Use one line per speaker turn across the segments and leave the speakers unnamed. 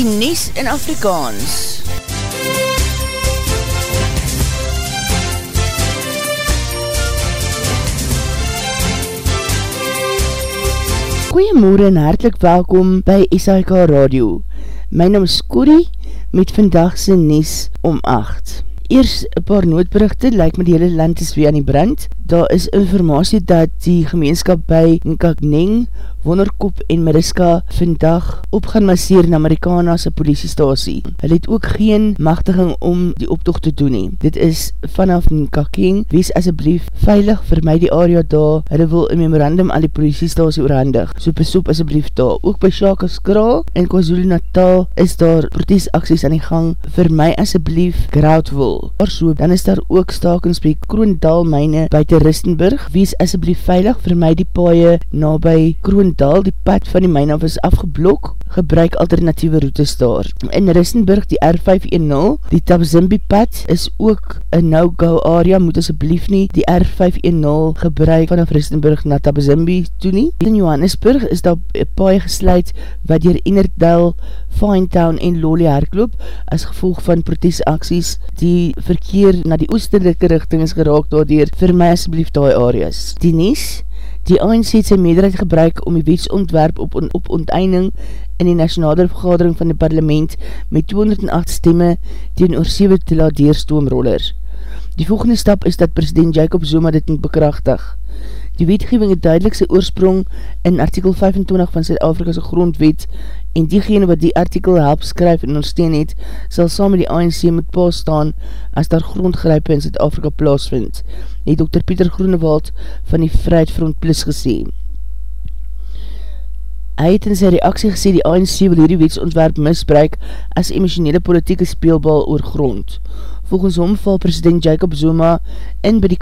die Nies in Afrikaans. Goeiemorgen en hartelijk welkom by SAIK Radio. My naam is Corrie met vandagse Nies om 8. Eers een paar noodberichte, lyk my die hele land is weer aan die brand. Daar is informatie dat die gemeenskap by Nkakneng Wonderkop en Mariska vandag op gaan masseer in Amerikanase politiestasie. Hulle het ook geen machtiging om die optocht te doen nie. Dit is vanaf Nkakeng, wees asjeblief veilig vir my die area daar. Hulle wil een memorandum aan die politiestasie oorhandig. So besoep asjeblief daar. Ook by Shakas Kraal en KwaZulu Natal is daar protesacties aan die gang. Vir my asjeblief Groutwil. So, dan is daar ook stakens by Kroondal myne buiten Ristenburg. Wees asjeblief veilig vir my die paaie na by Kroondal Bloemendal, die pad van die myn af is afgeblok, gebruik alternatieve routes daar. In Rissenburg, die R510, die Tabzimbi pad, is ook een no-go area, moet asjeblief nie die R510 gebruik vanaf Rissenburg na Tabzimbi toe nie. In Johannesburg is daar paai gesluit wat dier Innerdaal, Finetown en Lolly herkloop as gevolg van protesaksies. Die verkeer na die oostelike richting is geraak daardoor vir my asjeblief die areas. Die Nies, Die ANC het sy meerderheid gebruik om die wetsontwerp op, on, op onteinding in die nationale vergadering van die parlement met 208 stemme teen oor 7 te laat deerstoomroller. Die volgende stap is dat president Jacob Zuma dit moet bekrachtig. Die wetgeving het duidelik sy oorsprong in artikel 25 van Zuid-Afrika'se grondwet en diegene wat die artikel help skryf en ontsteen het, sal saam met die ANC moet paas staan as daar grondgrype in Zuid-Afrika plaasvind het Dr. Pieter Groenewald van die Vrijheidfront Plus gesê. Hy het in sy reaksie gesê die ANC wil hierdie wetsontwerp misbruik as emotionele politieke speelbal oor grond. Volgens hom val president Jacob Zuma in by die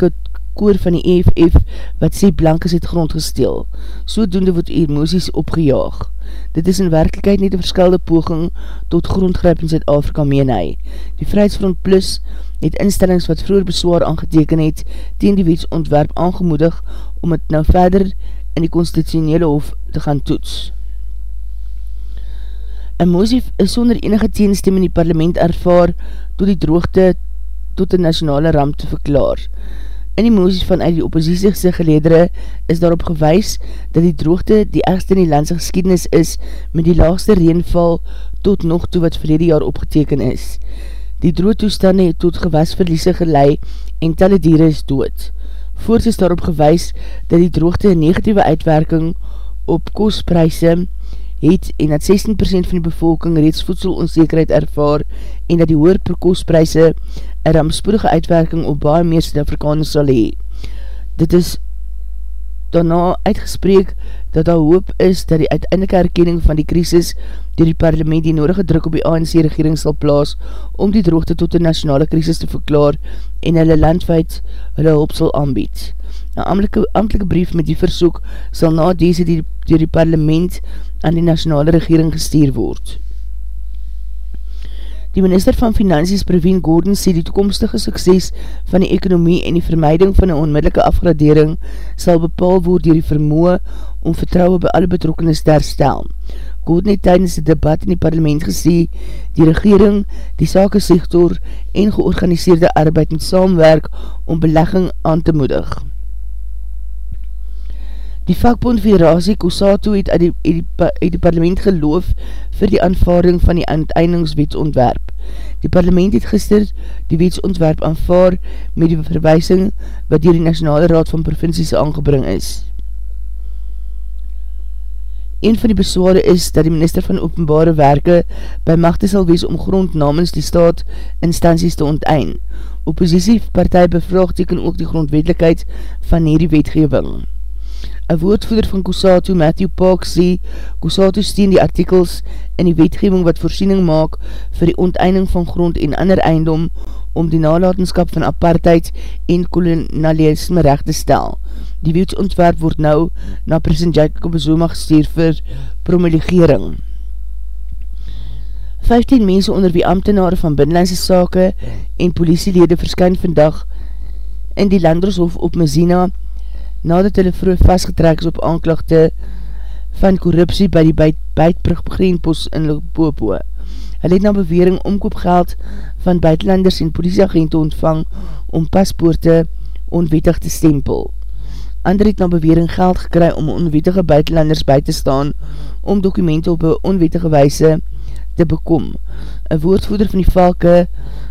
koor van die EFF wat sê blankes het grond gesteel. Sodoende word emoties opgejaag. Dit is in werkelijkheid nie die verskilde poging tot grondgryp in Zuid-Afrika meen hy. Die Vrijheidsfront Plus het instellings wat vroeger beswaar aangeteken het, teen die wetsontwerp aangemoedig om het nou verder in die constitutionele hof te gaan toets. En Mosif is sonder enige teenstem in die parlement ervaar tot die droogte tot die nationale ramp te verklaar. In die moties vanuit die oppositiese geledere is daarop gewys dat die droogte die ergste in die landse geschiedenis is met die laagste reenval tot nog toe wat verlede jaar opgeteken is. Die droogtoestande het tot gewasverliese gelei en talle dieren is dood. Voorts is daarop gewys dat die droogte negatieve uitwerking op kostpryse het en dat 16% van die bevolking reeds voedselonzekerheid ervaar en dat die hoer per kostpryse een ramspoedige uitwerking op baie meer Suid-Afrikaners sal hee. Dit is daarna uitgespreek dat daar hoop is dat die uiteindelike herkenning van die krisis door die parlement die nodige druk op die ANC-regering sal plaas om die droogte tot die nationale krisis te verklaar en hulle landwijd hulle hulp sal aanbied. Een amtelike, amtelike brief met die versoek sal na deze die, door die parlement aan die nationale regering gestuur word. Die minister van Finansies Praveen Gordon sê die toekomstige sukses van die ekonomie en die vermeiding van een onmiddellike afgradering sal bepaal word dier die vermoe om vertrouwe by alle betrokkenis te herstel. Gordon het tydens die debat in die parlement gesê die regering, die sakesektor en georganiseerde arbeid met saamwerk om belegging aan te moedig. Die vakbond Federatie Kosato het uit die, uit, die, uit die parlement geloof vir die aanvaarding van die uiteindingswetsontwerp. Die parlement het gister die wetsontwerp aanvaar met die verwijsing wat dier die Nationale Raad van Provincies aangebring is. Een van die besware is dat die minister van openbare werke by machte sal wees om grond namens die staat instanties te ontein. Oppositiepartij bevraagteken ook die grondwetelijkheid van hierdie wetgeving. Een woordvoeder van Kusato, Matthew Park, sê, Kusato steen die artikels in die wetgeving wat voorsiening maak vir die onteinding van grond en ander eindom om die nalatenskap van apartheid en kolonialisme recht te stel. Die wetsontwerp word nou na president Jacob Zuma gestuur vir promulgering. 15 mense onder wie ambtenare van binnenlandse sake en politielede verskyn vandag in die Landershof op Mezina nadat hulle vroeg vastgetrek is op aanklagte van korruptie by die Beitbrug Greenpos in Limpopo. Hy het na bewering omkoopgeld van buitenlanders en politieagente ontvang om paspoorte onwettig te stempel. Ander het na bewering geld gekry om onwettige buitenlanders by te staan om dokumente op een onwettige wijse te bekom. Een woordvoeder van die valke,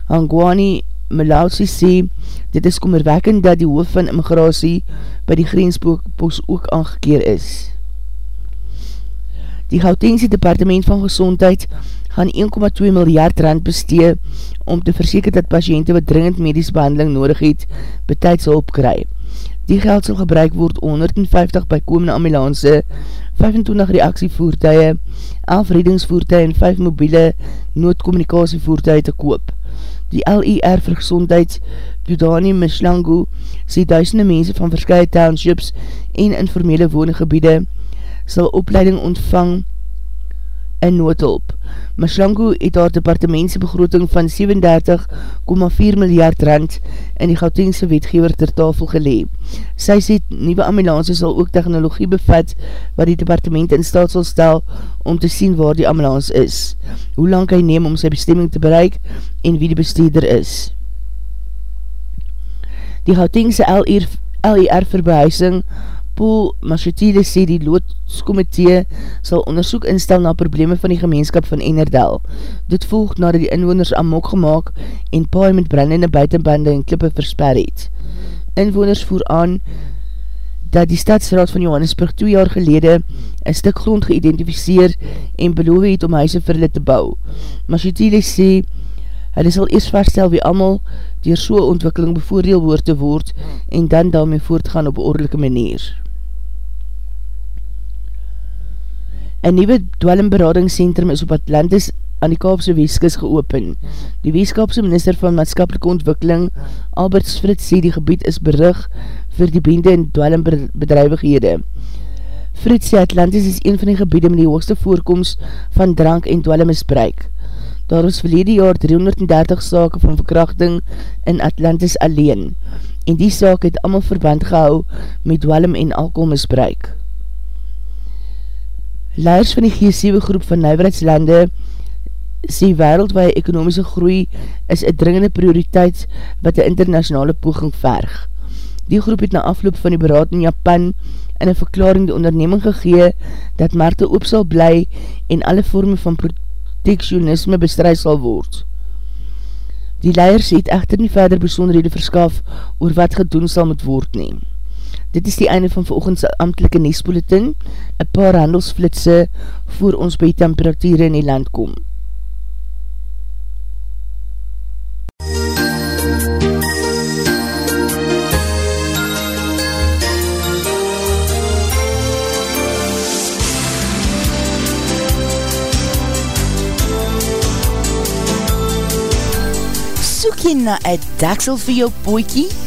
Hangwani Melausi sê, dit is kommerwekkend dat die hoof van immigratie by die grenspoos ook aangekeer is. Die Gautengse Departement van Gezondheid gaan 1,2 miljard rand bestee om te verseker dat patiënte wat dringend medische behandeling nodig het, betijds hulp kry. Die geld sal gebruik word 150 bykomende ambulance, 25 reaksievoertuie, 11 redingsvoertuie en 5 mobiele noodcommunicatievoertuie te koop. Die LIR vir gezondheid, Judani Mishlangu, sê duisende mense van verskye townships en informele woongebiede sal opleiding ontvang in noodhulp. Mishlangu het haar departementse begroting van 37,4 miljard rand in die Gautengse wetgever ter tafel gelee. Sy sê nieuwe ambulance sal ook technologie bevat wat die departement in staat sal stel om te sien waar die ambulance is, hoe lang hy neem om sy bestemming te bereik en wie die besteder is. Die Gautengse LIR, LIR verbehuising Paul Machetile sê die loodskomitee sal onderzoek instel na probleme van die gemeenskap van Enerdal. Dit volg nadat die inwoners amok gemaakt en paai met brandende buitenbande en klippe versper het. Inwoners voer aan dat die stadsraad van Johannesburg 2 jaar gelede een stuk grond geïdentificeer en beloof het om huise vir hulle te bou. Machetile sê hulle sal eerst vaststel wie allemaal dier so'n ontwikkeling bevoordeel woord te word en dan daarmee voortgaan op oordelike manier. Een nieuwe dwelmberadingscentrum is op Atlantis aan die Kaapse Weeskis geopen. Die Weeskapse minister van Maatskapelike Ontwikkeling, Albert Frits, sê die gebied is berig vir die bende en dwelmbedrijvighede. Frits sê Atlantis is een van die gebiede met die hoogste voorkomst van drank en dwelmmisbruik. Daar is verlede jaar 330 sake van verkrachting in Atlantis alleen en die saak het allemaal verband gehou met dwelm en alcoholmisbruik. Leiders van die G7 groep van Nijwerheidslande sê wereldwaie ekonomiese groei is een dringende prioriteit wat die internationale poging verg. Die groep het na afloop van die beraad in Japan in een verklaring die onderneming gegee dat markte op sal bly en alle vorme van protectionisme bestrijd sal word. Die leiders het echter nie verder besonderhede verskaf oor wat gedoen sal moet word neem. Dit is die einde van volgens amtelike Nespolitin, een paar handelsflitse voor ons by temperatuur in die land kom. Soek jy na een daksel vir jou poekie?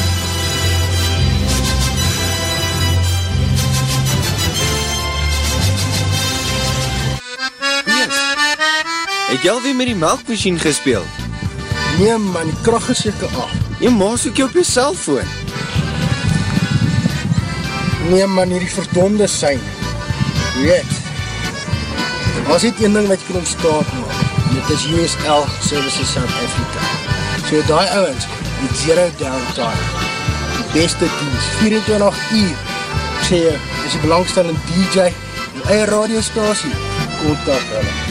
Het jy alweer met die melkmachine gespeeld?
Nee man, die kracht is jyke af.
Jy maas ook jy op jy cellfoon.
Nee man, hier die verdonde sein. Weet, was dit een ding wat jy kan ontstaan maak. Dit is USL Services South Africa. So die ouwens, die zero downtime, die beste dienst, 24 uur. Ek sê jy, is die belangstellende DJ, die eie radiostasie, kontak hulle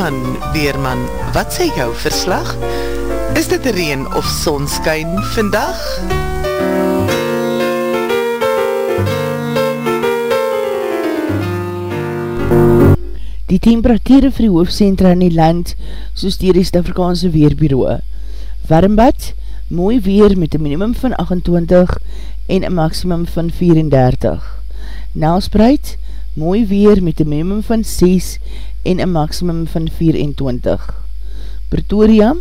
Weerman, Weerman, wat sê jou verslag? Is dit reen of sonskyn vandag?
Die temperatuur vir die hoofdcentra in die land, soos die Rest-Afrikaanse Weerbureau. Warmbad, mooi weer met een minimum van 28 en een maximum van 34. Nelspreid, mooi weer met een minimum van 6 en een maximum van 24. Pretoria,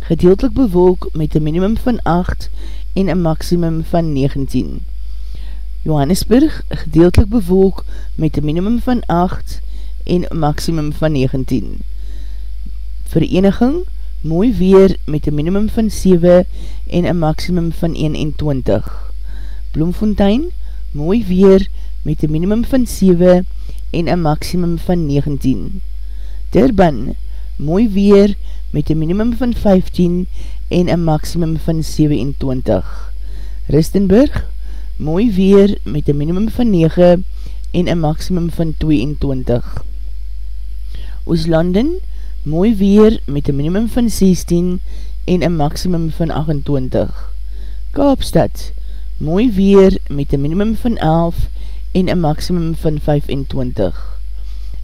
gedeeltelik bewolk met een minimum van 8 en een maximum van 19. Johannesburg, gedeeltelik bewolk met een minimum van 8 en een maximum van 19. Vereniging, mooi weer met een minimum van 7 en een maximum van 21. Bloemfontein, mooi weer met een minimum van 7 en een maximum van 19. Durban, mooi weer met een minimum van 15 en een maximum van 27. Ristenburg, mooi weer met een minimum van 9 en een maximum van 22. Ooslanden, mooi weer met een minimum van 16 en een maximum van 28. Kaapstad, mooi weer met een minimum van 11 en een maximum van 25.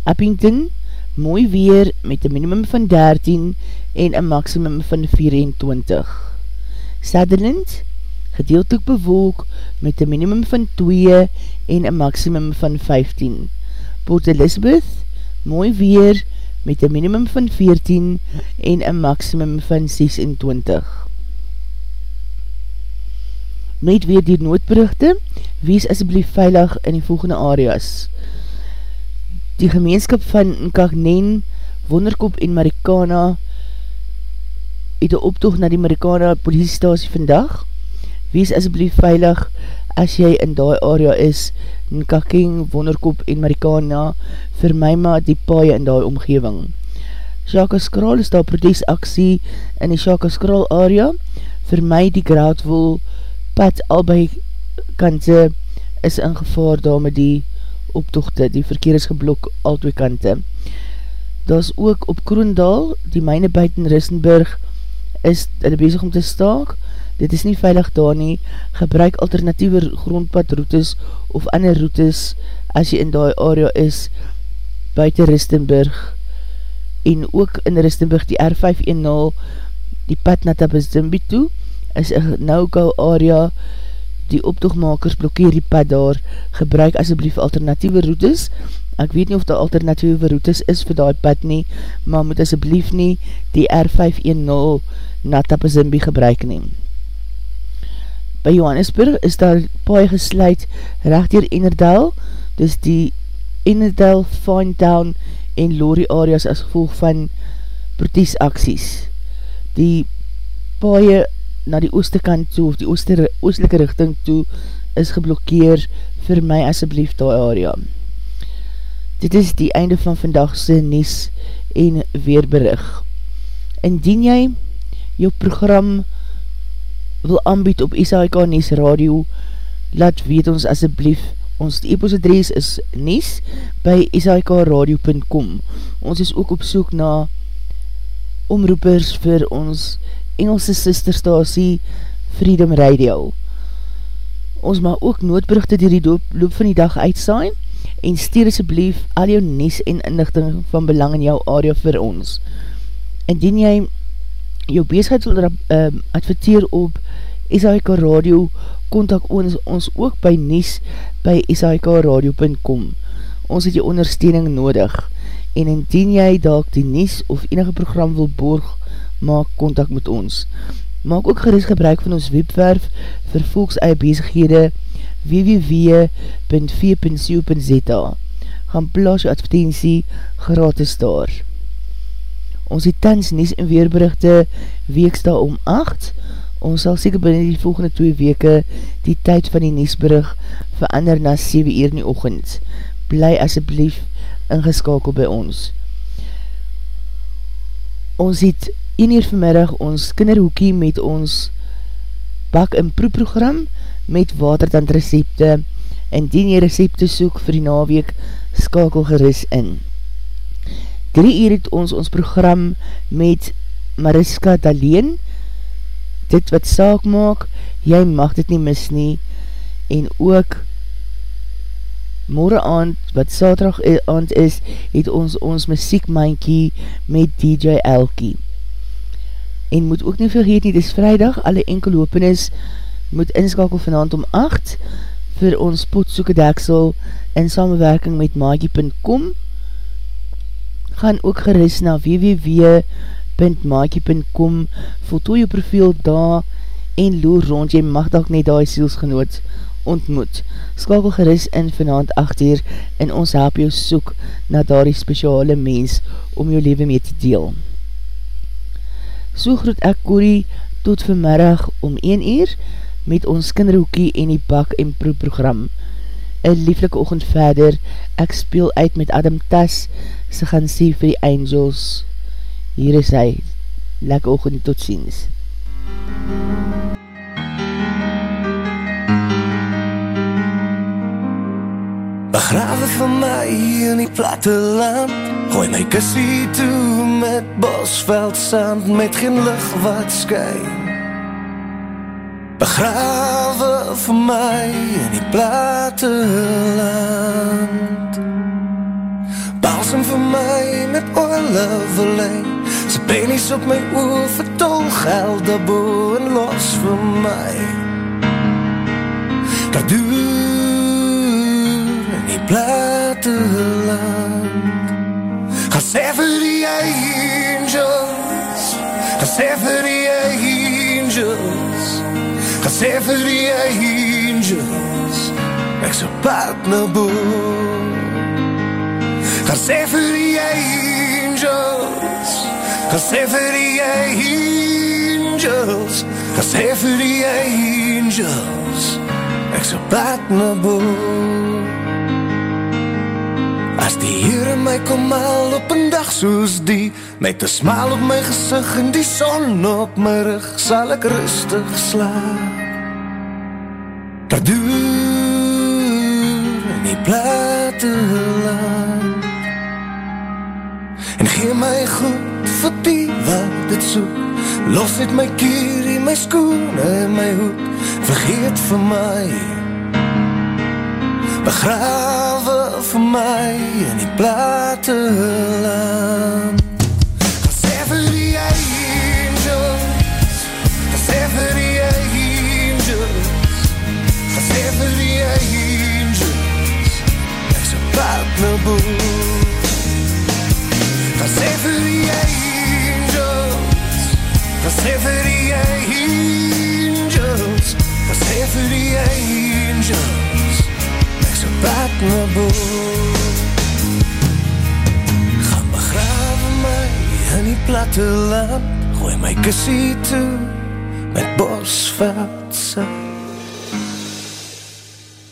Uppington, mooi weer met een minimum van 13 en een maximum van 24. Sutherland, gedeeltelik bewolk met een minimum van 2 en een maximum van 15. Port Elizabeth, mooi weer met een minimum van 14 en een maximum van 26. Net weer die noodberichte, wees asblief veilig in die volgende areas. Die gemeenskap van Nkagnen, Wonderkop en Marikana het een optoog na die Marikana politiestasie vandag. Wees asblief veilig as jy in die area is, Nkagnen, Wonderkop en Marikana, vir my maar die paie in die omgeving. Shaka Skral is daar protesaksie in die Shaka Skral area, vir my die graadwol pad albei kante is in gevaar daar met die optochte, die verkeer is geblok al twee kante. Daar is ook op Kroendal, die myne buiten Rissenburg, is hulle bezig om te staak, dit is nie veilig daar nie, gebruik alternatieve grondpadroutes of ander routes as jy in die area is, buiten Ristenburg, en ook in Ristenburg die R510, die pad na Tabazimbi toe, is een no-go area, die optoegmakers blokkeer die pad daar, gebruik asjeblief alternatieve routes, ek weet nie of die alternatieve routes is vir die pad nie, maar moet asjeblief nie die R510 na Tapazimbi gebruik neem. By Johannesburg is daar paai gesluit recht hier Enerdal, dus die Enerdal, Finetown en Lorry areas as gevolg van protestaksies. Die paai na die ooste kant toe, of die ooste, oostelike richting toe, is geblokkeer vir my asjeblief die area. Dit is die einde van vandagse Nies en Weerberig. Indien jy jou program wil aanbied op SHK Nies Radio, laat weet ons asjeblief. Ons e-post adres is nies by shkradio.com. Ons is ook op soek na omroepers vir ons Engelse sisterstasie Freedom Radio. Ons mag ook noodbrugte dier die doop, loop van die dag uitsaai en stuur asjeblief al jou nies en inlichting van belang in jou area vir ons. Indien jy jou bezigheid wil uh, adverteer op SHK Radio, kontak ons, ons ook by nies by shkradio.com. Ons het jou ondersteuning nodig en indien jy dalk die nies of enige program wil borg, maak contact met ons. Maak ook gerust gebruik van ons webwerf vir volks eie bezighede www.v.co.za Gaan plaas jou advertentie gratis daar. Ons het tans nies en weerberichte weeksta om 8. Ons sal seker binnen die volgende 2 weke die tyd van die niesberig verander na 7 uur in die ochend. Bly asjeblief ingeskakel by ons. Ons het 1 uur vanmiddag ons kinderhoekie met ons bak en proeprogram met watertand recepte en dien jy recepte soek vir die naweek skakel geris in. 3 uur het ons ons program met Mariska Daleen dit wat saak maak jy mag dit nie mis nie en ook morgen aand, wat saterdag aand is, het ons ons muziekmankie met DJ Elkie. En moet ook nie vergeet nie, dit is vrijdag, alle enkel open is, moet inskakel vanavond om 8 vir ons potsoeke deksel in samenwerking met maakie.com. Gaan ook geris na www.maakie.com voltooi jou profiel daar en loer rond, jy mag dat nie daar sielsgenoot ontmoet. Skakel geris in vanavond 8 uur en ons help jou soek na daar die speciale mens om jou leven mee te deel. So groet ek Corrie tot vanmiddag om 1 uur met ons kinderhoekie en die bak en pro program. Een lieflike ochend verder, ek speel uit met Adam Tas, sy gaan sê vir die angels. Hier is hy, lekker ochend tot ziens.
Begrawe vir my in die platte land. Gooi my kussie toe met bosveld sand Met geen licht wat skyn. Begrawe vir my in die platte land. Balsam vir my met oorle verlei Sy penies op my oor vertol geld daarboe en los vir my. Kadoe in die platte land Ga sê vir die angels. Ga sê vir die angels. Gesê vir die angels. Ek so pad na boe Gesê vir die angels. Gesê vir die angels. Gesê vir die angels. Ek so pad na boe As die Heere my kom al op een dag soos die Met een smaal op my gezicht en die son op my rug Sal ek rustig slaap. Pardoer in die platteland En gee my goed vir die wat het soek. Los het my kierie, my skoene en my hoed. Vergeet vir my. Begrawe vir my in die platteland Gesê vir die angels. Gesê vir die angels. Gesê vir die angels. Ek so pad my boe Gesê vir die angels Gesê vir die angels. Gesê vir die angels Pad my boe Gaan begrawe my in die platte land Gooi my kussie toe met bosveld sand